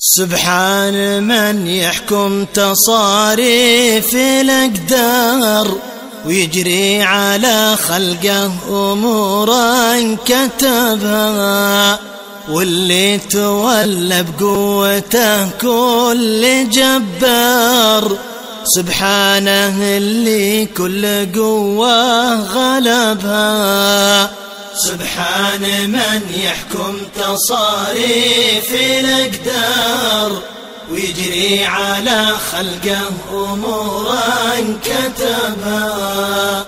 سبحان من يحكم تصاريف الأقدار ويجري على خلقه أمورا كتبها واللي تولى بقوته كل جبار. سبحانه اللي كل قوة غلبها. سبحان من يحكم تصاريف الأقدار ويجري على خلقه أمورا كتبها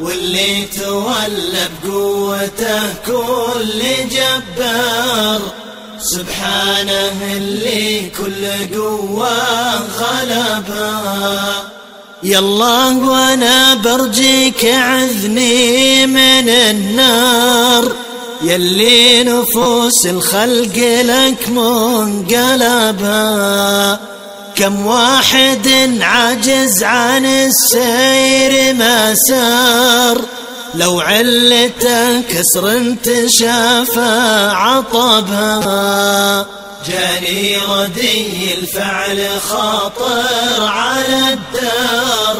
واللي تولى بقوته كل جبار. سبحانه اللي كل قوة غلبها يا الله وأنا برجيك عذني من النار. يلي نفوس الخلق لك منقلبها كم واحد عاجز عن السير ما سار. لو علته كسر انتشافى عطبها جاني ردي الفعل خاطر على الدار.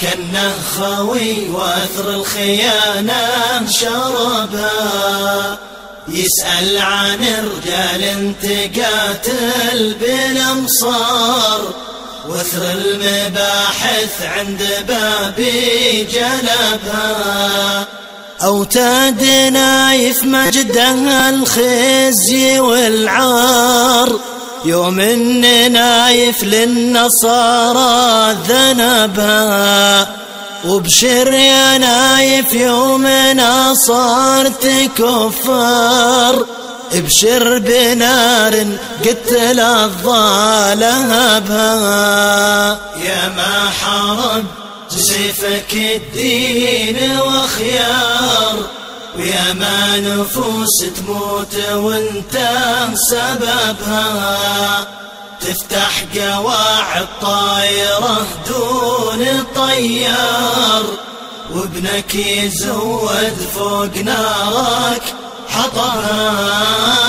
كنه خوي وأثر الخيانة شربها يسأل عن رجال تقاتل بالأمصار. وثر المباحث عند بابي جلبها أوتاد نايف مجدها الخزي والعار. يوم نايف للنصارى ذنبها وبشر يا نايف يوم نصرت كفار. ابشر بنار قتل الظالهبها يا ما حرب سيفك الدين وخيار ويا ما نفوس تموت وانت سببها. تفتح قواعد طايرة دون طيار وابنك يزود فوق نارك حطها.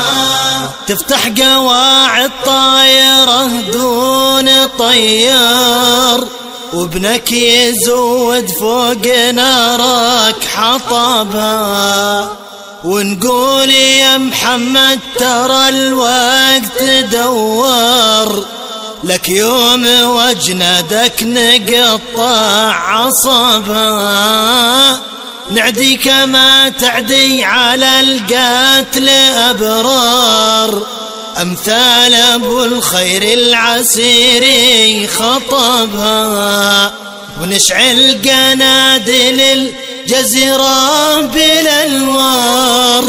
تفتح قواعد طايرة دون طيار وابنك يزود فوق نارك حطبا ونقول يا محمد ترى الوقت دوار لك يوم وجندك نقطع عصبا نعديك ما تعدي على القتل أبرار. أمثال أبو الخير العسيري خطبها ونشعل قنادل الجزيرة بالأنوار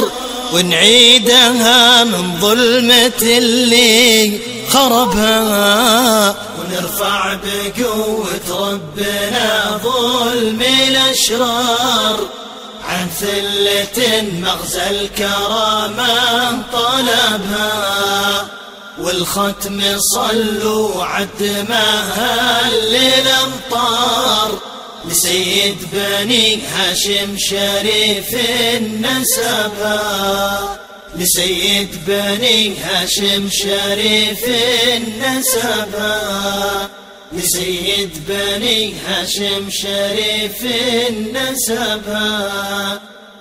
ونعيدها من ظلمة اللي خربها ونرفع بقوة ربنا ظلم الأشرار عن ثلة مغزى الكرامة طلبها والختم صلوا عد ما للأمطار لسيد بني هاشم شريف النسبا لسيد بني هاشم شريف النسبا لسيد بني هاشم شريف النسبا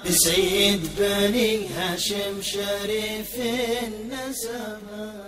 لسيد بني هاشم شريف النسبا